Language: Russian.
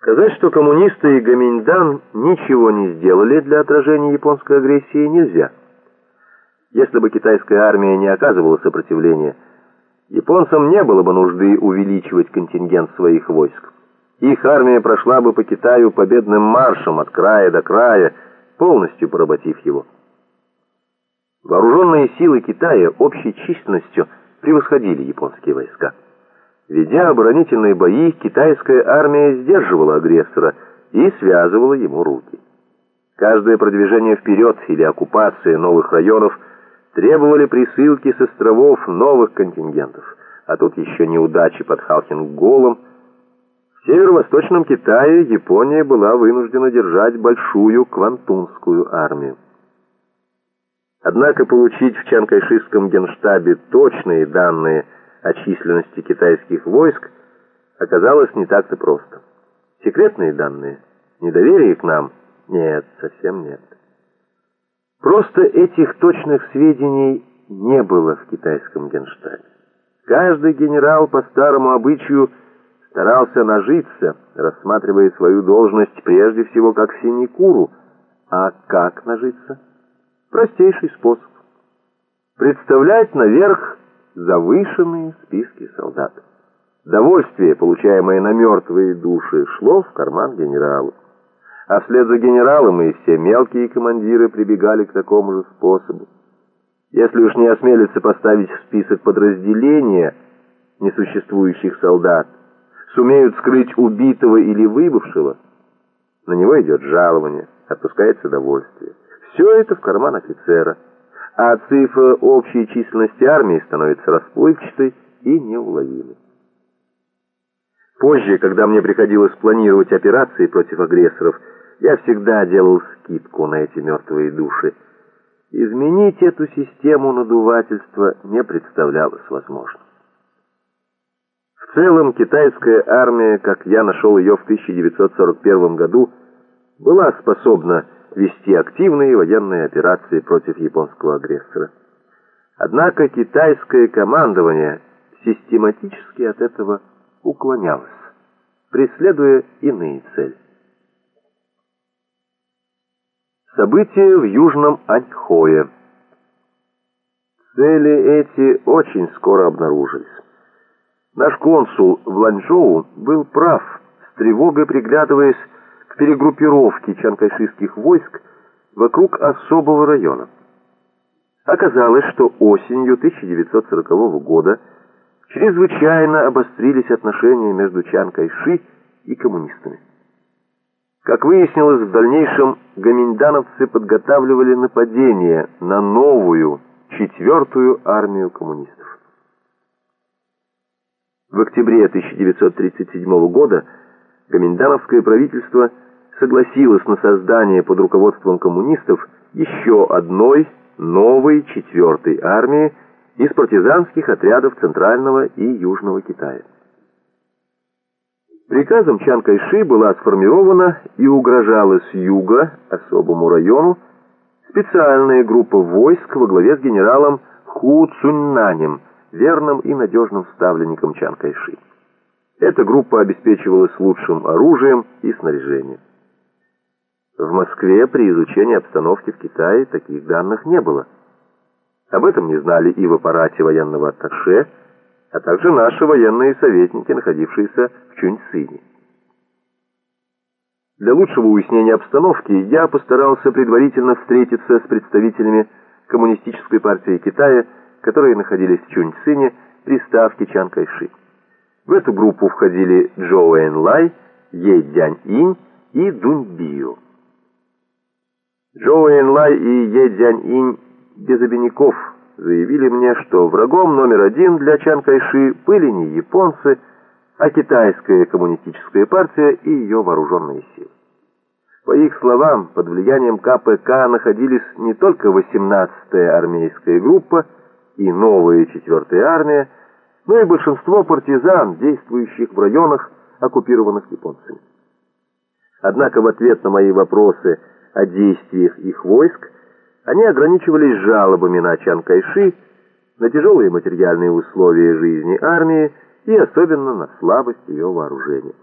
Сказать, что коммунисты и Гаминьдан ничего не сделали для отражения японской агрессии, нельзя. Если бы китайская армия не оказывала сопротивления, японцам не было бы нужды увеличивать контингент своих войск. Их армия прошла бы по Китаю победным маршем от края до края, полностью поработив его. Вооруженные силы Китая общей численностью превосходили японские войска. Ведя оборонительные бои, китайская армия сдерживала агрессора и связывала ему руки. Каждое продвижение вперед или оккупация новых районов требовали присылки с островов новых контингентов, а тут еще неудачи под Халхинголом. В северо-восточном Китае Япония была вынуждена держать большую квантунскую армию. Однако получить в Чанкайшистском генштабе точные данные – о численности китайских войск оказалось не так-то просто. Секретные данные, недоверие к нам? Нет, совсем нет. Просто этих точных сведений не было в китайском генштабе. Каждый генерал по старому обычаю старался нажиться, рассматривая свою должность прежде всего как синекуру. А как нажиться? Простейший способ. Представлять наверх завышенные списки солдат. Довольствие, получаемое на мертвые души, шло в карман генералу. А вслед за генералом и все мелкие командиры прибегали к такому же способу. Если уж не осмелиться поставить в список подразделения несуществующих солдат, сумеют скрыть убитого или выбывшего, на него идет жалование, отпускается довольствие. Все это в карман офицера а цифра общей численности армии становится расплывчатой и неуловимой. Позже, когда мне приходилось планировать операции против агрессоров, я всегда делал скидку на эти мертвые души. Изменить эту систему надувательства не представлялось возможным. В целом, китайская армия, как я нашел ее в 1941 году, была способна вести активные военные операции против японского агрессора. Однако китайское командование систематически от этого уклонялось, преследуя иные цели. События в Южном Аньхое. Цели эти очень скоро обнаружились. Наш консул в Ланчжоу был прав, с тревогой приглядываясь перегруппировки чанкайшистских войск вокруг особого района. Оказалось, что осенью 1940 года чрезвычайно обострились отношения между Чан Кайши и коммунистами. Как выяснилось, в дальнейшем гоминдановцы подготавливали нападение на новую, четвертую армию коммунистов. В октябре 1937 года гоминдановское правительство – согласилась на создание под руководством коммунистов еще одной новой четвертой армии из партизанских отрядов Центрального и Южного Китая. Приказом Чан Кайши была сформирована и угрожала с юга особому району специальная группа войск во главе с генералом Ху Цуньнанем, верным и надежным ставленником Чан Кайши. Эта группа обеспечивалась лучшим оружием и снаряжением. В Москве при изучении обстановки в Китае таких данных не было. Об этом не знали и в аппарате военного атташе, а также наши военные советники, находившиеся в Чуньцине. Для лучшего уяснения обстановки я постарался предварительно встретиться с представителями Коммунистической партии Китая, которые находились в Чуньцине при ставке Чан Кайши. В эту группу входили Джоу Эн Лай, Е Дянь Инь и Дунь Био. Джоу Энлай и Е Дзянь-инь без обиняков заявили мне, что врагом номер один для Чан Кайши были не японцы, а китайская коммунистическая партия и ее вооруженные силы. По их словам, под влиянием КПК находились не только 18-я армейская группа и новая 4-я армия, но и большинство партизан, действующих в районах, оккупированных японцами. Однако в ответ на мои вопросы о действиях их войск, они ограничивались жалобами на Чан Кайши, на тяжелые материальные условия жизни армии и особенно на слабость ее вооружения.